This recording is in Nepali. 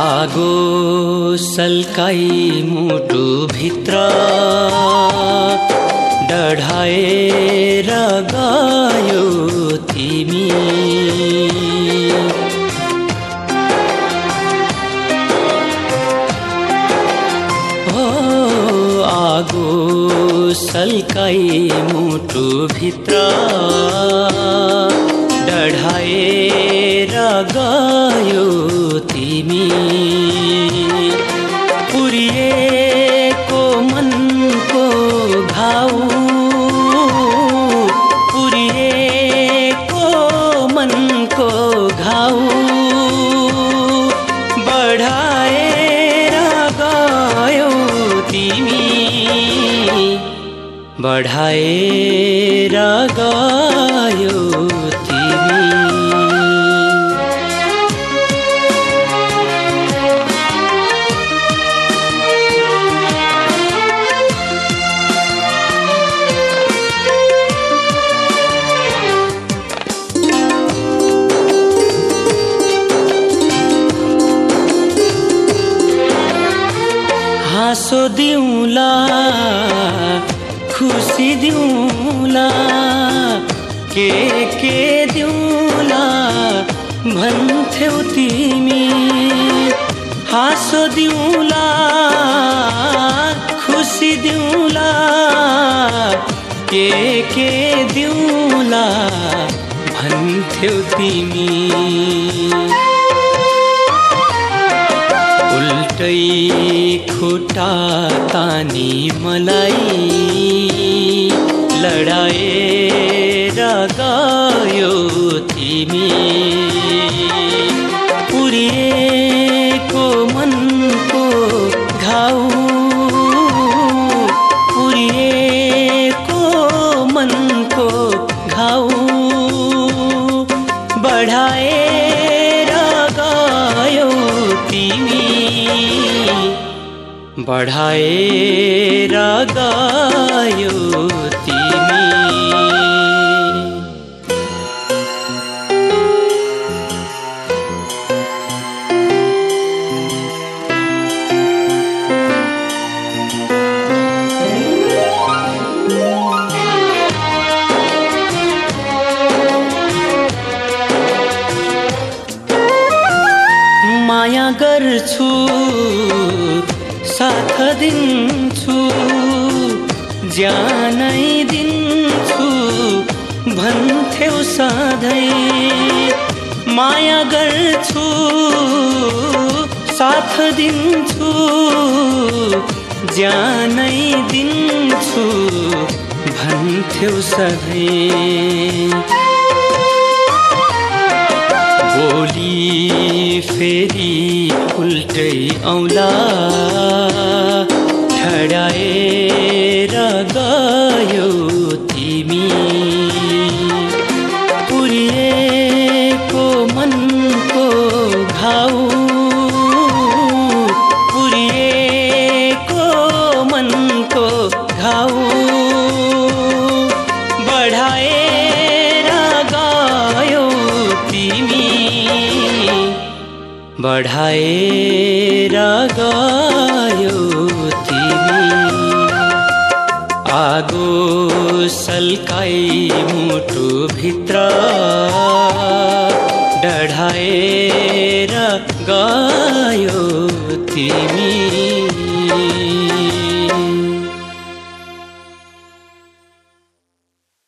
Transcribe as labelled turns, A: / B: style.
A: आगो सल्काई मुटु भित्र डढाएर गयो तिमी। हो आगो सल्काई मुटु भित्र डढाएर गयो तिमी। पुरिएको मनको घाउ पुरिएको मनको घाउ बढाएर गयो तिमी। बढाएर गयो हाँसो दिउँला खुसी दिउँला के के दिउँला भन्थ्यौ तिमी। हाँसो दिउँला खुसी दिउँला के के दिउँला भन्थ्यौ तिमी। उल्टै खुट्टा तानी मलाई। लडाएर गयो तिमी। पुरिएको मनको घाउ। पुरिएको मनको घाउ। बढाएर बढाएर गयो तिमी। माया गर्छु साथ दिन्छु ज्यानै दिन्छु भन्थ्यौ सधैँ। माया गर्छु साथ दिन्छु ज्यानै दिन्छु भन्थ्यौ सधैँ। भोलि फेरि उल्टै औला। बढाएर गयो तिमी। आगो सल्काई मुटु भित्र डढाएर गयो तिमी।